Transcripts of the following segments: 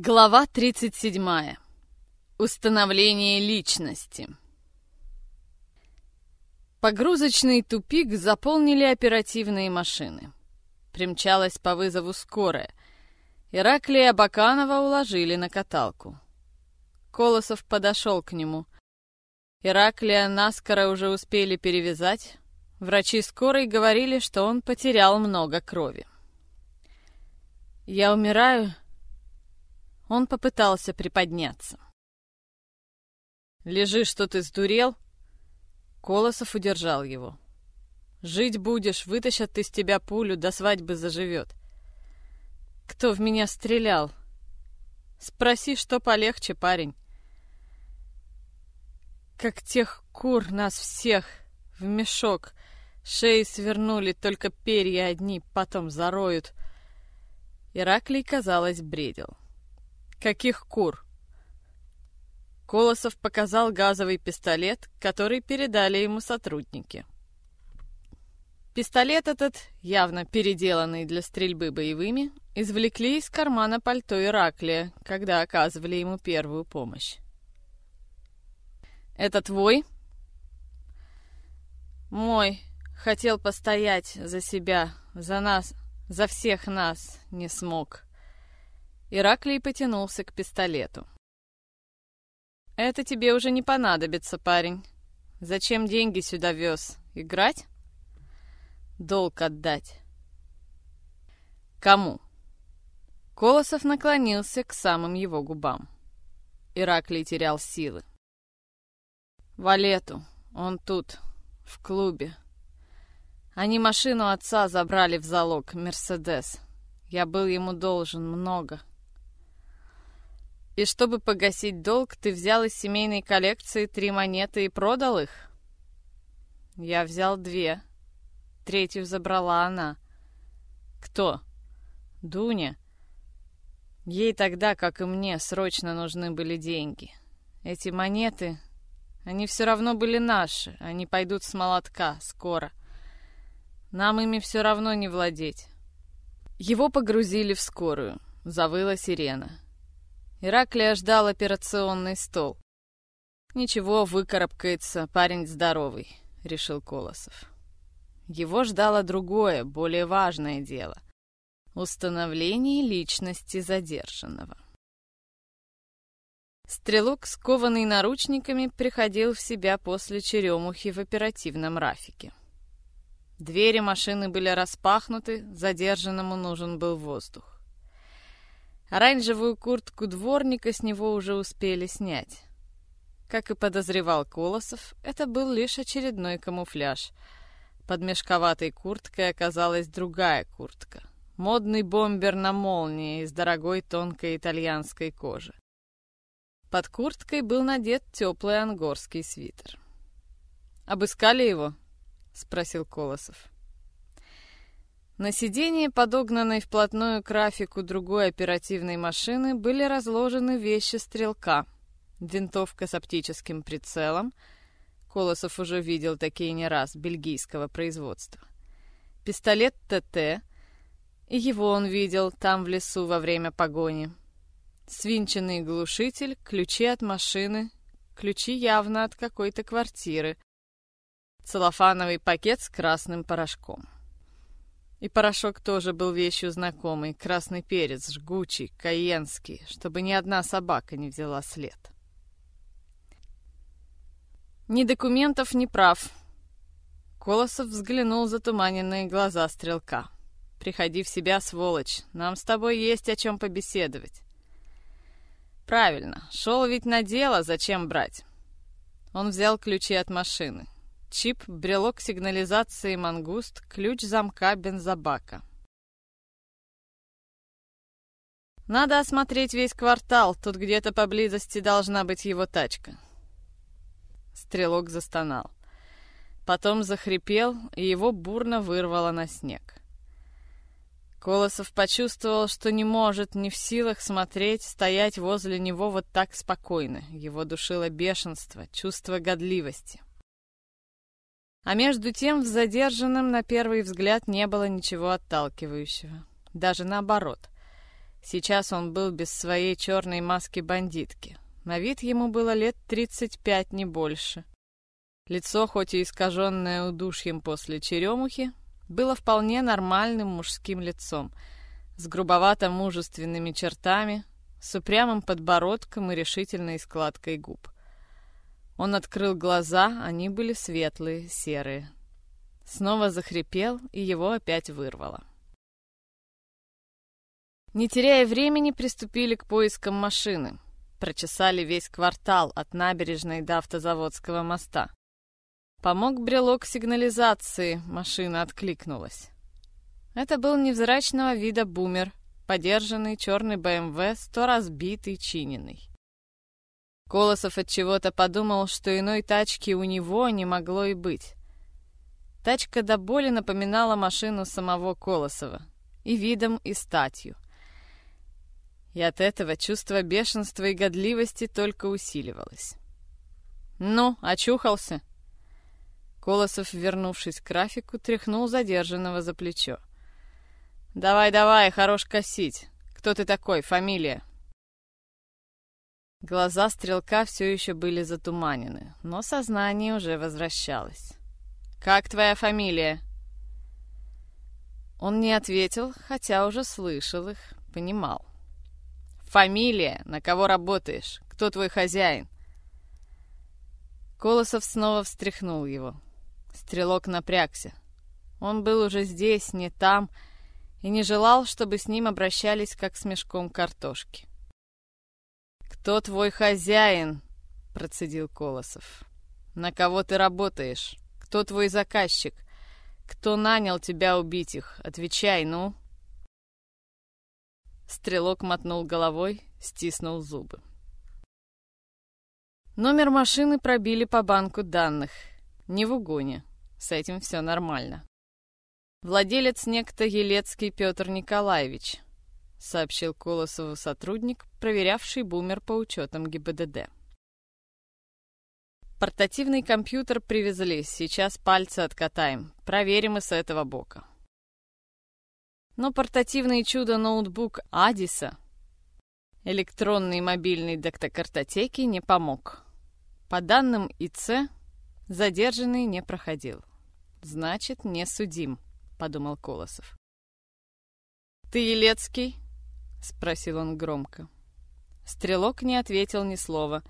Глава 37. Установление личности. Погрузочный тупик заполнили оперативные машины. Примчалась по вызову скорая. Ираклия Баканова уложили на каталку. Колосов подошел к нему. Ираклия наскоро уже успели перевязать. Врачи скорой говорили, что он потерял много крови. «Я умираю», он попытался приподняться. «Лежи, что ты сдурел?» Колосов удержал его. «Жить будешь, вытащат из тебя пулю, до свадьбы заживет». «Кто в меня стрелял?» «Спроси, что полегче, парень». «Как тех кур нас всех в мешок. Шеи свернули, только перья одни потом зароют». Ираклий, казалось, бредил. «Каких кур?» Колосов показал газовый пистолет, который передали ему сотрудники. Пистолет этот, явно переделанный для стрельбы боевыми, извлекли из кармана пальто Ираклия, когда оказывали ему первую помощь. «Это твой?» «Мой. Хотел постоять за себя, за нас, за всех нас, не смог». Ираклий потянулся к пистолету. «Это тебе уже не понадобится, парень. Зачем деньги сюда вез? Играть? Долг отдать». «Кому?» Колосов наклонился к самым его губам. Ираклий терял силы. «Валету. Он тут, в клубе. Они машину отца забрали в залог, Мерседес. Я был ему должен много. И чтобы погасить долг, ты взял из семейной коллекции три монеты и продал их? Я взял две. Третью забрала она. Кто? Дуня. Ей тогда, как и мне, срочно нужны были деньги. Эти монеты, они все равно были наши. Они пойдут с молотка скоро. Нам ими все равно не владеть. Его погрузили в скорую. Завыла сирена. Ираклия ждал операционный стол. «Ничего, выкарабкается, парень здоровый», — решил Колосов. Его ждало другое, более важное дело — установление личности задержанного. Стрелок, скованный наручниками, приходил в себя после черемухи в оперативном рафике. Двери машины были распахнуты, задержанному нужен был воздух. Оранжевую куртку дворника с него уже успели снять. Как и подозревал Колосов, это был лишь очередной камуфляж. Под мешковатой курткой оказалась другая куртка. Модный бомбер на молнии из дорогой тонкой итальянской кожи. Под курткой был надет теплый ангорский свитер. «Обыскали его?» — спросил Колосов. На сиденье, подогнанной вплотную к графику другой оперативной машины, были разложены вещи стрелка. Винтовка с оптическим прицелом. Колосов уже видел такие не раз, бельгийского производства. Пистолет ТТ. И его он видел там в лесу во время погони. Свинченный глушитель, ключи от машины, ключи явно от какой-то квартиры. Целлофановый пакет с красным порошком. И порошок тоже был вещью знакомый. Красный перец, жгучий, каенский, чтобы ни одна собака не взяла след. Ни документов, ни прав. Колосов взглянул за туманенные глаза стрелка. «Приходи в себя, сволочь. Нам с тобой есть о чем побеседовать». «Правильно. Шел ведь на дело, зачем брать?» Он взял ключи от машины. Чип, брелок сигнализации «Мангуст», ключ замка бензобака. Надо осмотреть весь квартал, тут где-то поблизости должна быть его тачка. Стрелок застонал. Потом захрипел, и его бурно вырвало на снег. Колосов почувствовал, что не может, ни в силах смотреть, стоять возле него вот так спокойно. Его душило бешенство, чувство годливости. А между тем в задержанном на первый взгляд не было ничего отталкивающего. Даже наоборот. Сейчас он был без своей черной маски бандитки. На вид ему было лет 35, не больше. Лицо, хоть и искаженное удушьем после черемухи, было вполне нормальным мужским лицом, с грубовато-мужественными чертами, с упрямым подбородком и решительной складкой губ. Он открыл глаза, они были светлые, серые. Снова захрипел, и его опять вырвало. Не теряя времени, приступили к поискам машины. Прочесали весь квартал от набережной до автозаводского моста. Помог брелок сигнализации, машина откликнулась. Это был невзрачного вида бумер, подержанный черный БМВ, сто раз битый, чиненный. Колосов от чего-то подумал, что иной тачки у него не могло и быть. Тачка до боли напоминала машину самого Колосова и видом, и статью. И от этого чувство бешенства и годливости только усиливалось. «Ну, очухался?» Колосов, вернувшись к графику, тряхнул задержанного за плечо. «Давай, давай, хорош косить. Кто ты такой? Фамилия?» Глаза стрелка все еще были затуманены, но сознание уже возвращалось. «Как твоя фамилия?» Он не ответил, хотя уже слышал их, понимал. «Фамилия? На кого работаешь? Кто твой хозяин?» Колосов снова встряхнул его. Стрелок напрягся. Он был уже здесь, не там, и не желал, чтобы с ним обращались как с мешком картошки. «Кто твой хозяин?» — процедил Колосов. «На кого ты работаешь? Кто твой заказчик? Кто нанял тебя убить их? Отвечай, ну!» Стрелок мотнул головой, стиснул зубы. Номер машины пробили по банку данных. Не в угоне. С этим все нормально. Владелец некто Елецкий Петр Николаевич, сообщил Колосову сотрудник, проверявший бумер по учетам ГИБДД. Портативный компьютер привезли, сейчас пальцы откатаем. Проверим и с этого бока. Но портативный чудо-ноутбук Адиса, электронный мобильный доктокартотеки, не помог. По данным ИЦ, задержанный не проходил. «Значит, не судим», — подумал Колосов. «Ты Елецкий?» — спросил он громко. Стрелок не ответил ни слова.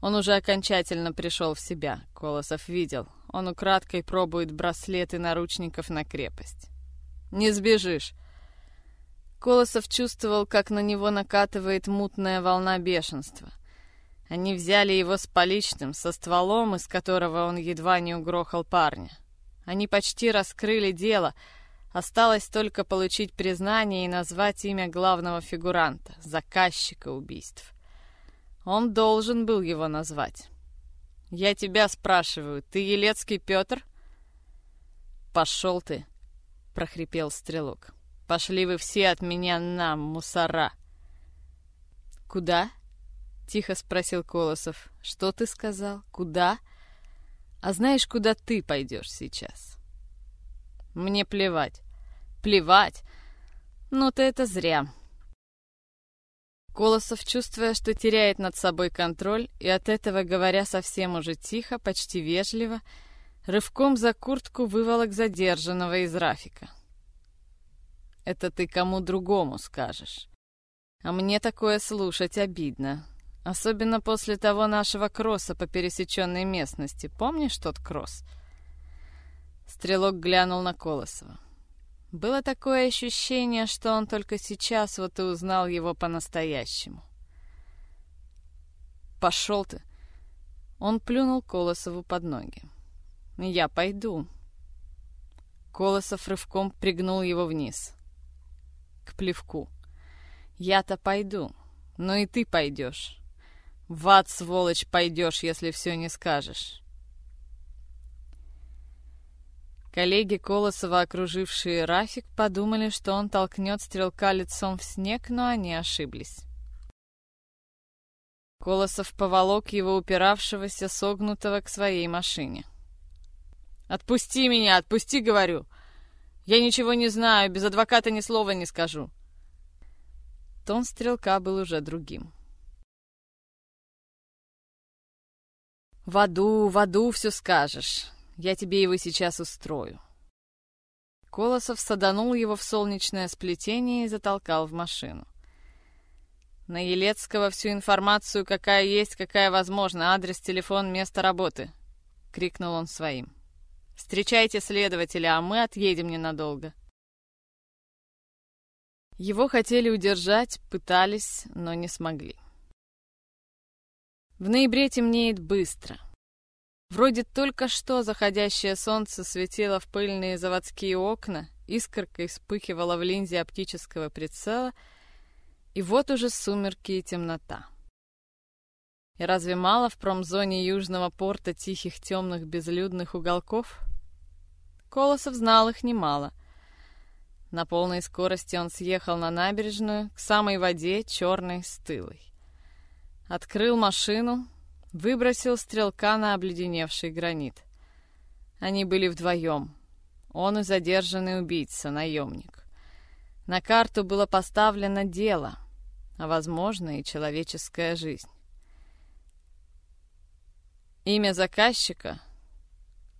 Он уже окончательно пришел в себя, Колосов видел. Он украдкой пробует браслеты наручников на крепость. «Не сбежишь!» Колосов чувствовал, как на него накатывает мутная волна бешенства. Они взяли его с поличным, со стволом, из которого он едва не угрохал парня. Они почти раскрыли дело. Осталось только получить признание и назвать имя главного фигуранта, заказчика убийств. Он должен был его назвать. «Я тебя спрашиваю, ты Елецкий Петр?» «Пошел ты!» — прохрипел стрелок. «Пошли вы все от меня на, мусора!» «Куда?» — тихо спросил Колосов. «Что ты сказал? Куда?» А знаешь, куда ты пойдешь сейчас? Мне плевать. Плевать? Ну ты это зря. Колосов, чувствуя, что теряет над собой контроль, и от этого, говоря совсем уже тихо, почти вежливо, рывком за куртку выволок задержанного из Рафика. «Это ты кому другому скажешь. А мне такое слушать обидно. Особенно после того нашего кросса по пересеченной местности. Помнишь тот кросс? Стрелок глянул на Колосова. Было такое ощущение, что он только сейчас вот и узнал его по-настоящему. «Пошел ты!» Он плюнул Колосову под ноги. «Я пойду». Колосов рывком пригнул его вниз. К плевку. «Я-то пойду, но и ты пойдешь. В ад, сволочь, пойдешь, если все не скажешь. Коллеги Колосова, окружившие Рафик, подумали, что он толкнет стрелка лицом в снег, но они ошиблись. Колосов поволок его упиравшегося, согнутого к своей машине. «Отпусти меня, отпусти, говорю! Я ничего не знаю, без адвоката ни слова не скажу!» Тон стрелка был уже другим. «В аду, в аду все скажешь. Я тебе его сейчас устрою». Колосов саданул его в солнечное сплетение и затолкал в машину. На Елецкого всю информацию, какая есть, какая возможна, адрес, телефон, место работы, крикнул он своим. Встречайте следователя, а мы отъедем ненадолго. Его хотели удержать, пытались, но не смогли. В ноябре темнеет быстро. Вроде только что заходящее солнце светило в пыльные заводские окна, искоркой вспыхивало в линзе оптического прицела — и вот уже сумерки и темнота. И разве мало в промзоне южного порта тихих темных безлюдных уголков? Колосов знал их немало. На полной скорости он съехал на набережную, к самой воде, черной, стылой. Открыл машину, выбросил стрелка на обледеневший гранит. Они были вдвоем. Он и задержанный убийца, наемник. На карту было поставлено дело — а, возможно, и человеческая жизнь. Имя заказчика?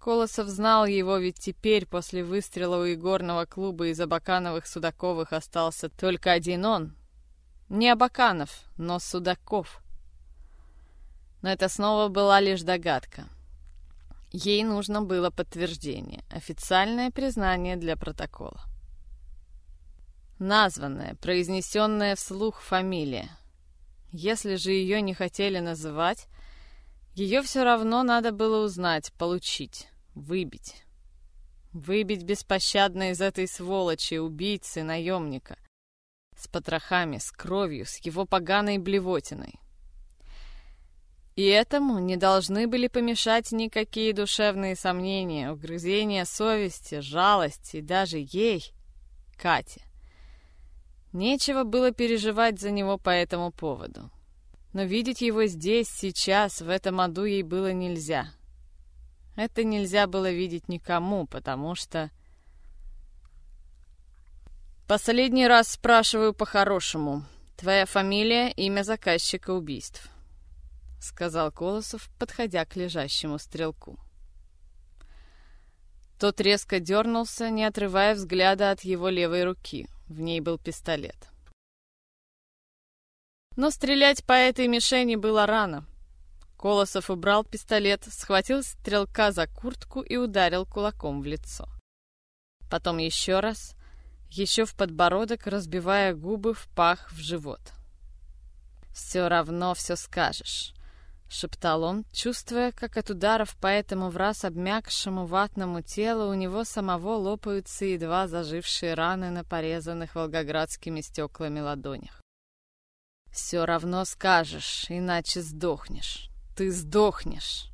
Колосов знал его, ведь теперь, после выстрела у игорного клуба из Абакановых Судаковых остался только один он. Не Абаканов, но Судаков. Но это снова была лишь догадка. Ей нужно было подтверждение, официальное признание для протокола. Названная, произнесенная вслух фамилия. Если же ее не хотели называть, ее все равно надо было узнать, получить, выбить. Выбить беспощадно из этой сволочи, убийцы, наемника. С потрохами, с кровью, с его поганой блевотиной. И этому не должны были помешать никакие душевные сомнения, угрызения совести, жалость и даже ей, Кате. Нечего было переживать за него по этому поводу. Но видеть его здесь, сейчас, в этом аду ей было нельзя. Это нельзя было видеть никому, потому что... «Последний раз спрашиваю по-хорошему. Твоя фамилия, имя заказчика убийств», — сказал Колосов, подходя к лежащему стрелку. Тот резко дернулся, не отрывая взгляда от его левой руки — в ней был пистолет. Но стрелять по этой мишени было рано. Колосов убрал пистолет, схватил стрелка за куртку и ударил кулаком в лицо. Потом еще раз, еще в подбородок, разбивая губы в пах в живот. «Все равно все скажешь», — шептал он, чувствуя, как от ударов по этому враз обмякшему ватному телу у него самого лопаются едва зажившие раны на порезанных волгоградскими стеклами ладонях. «Все равно скажешь, иначе сдохнешь. Ты сдохнешь!»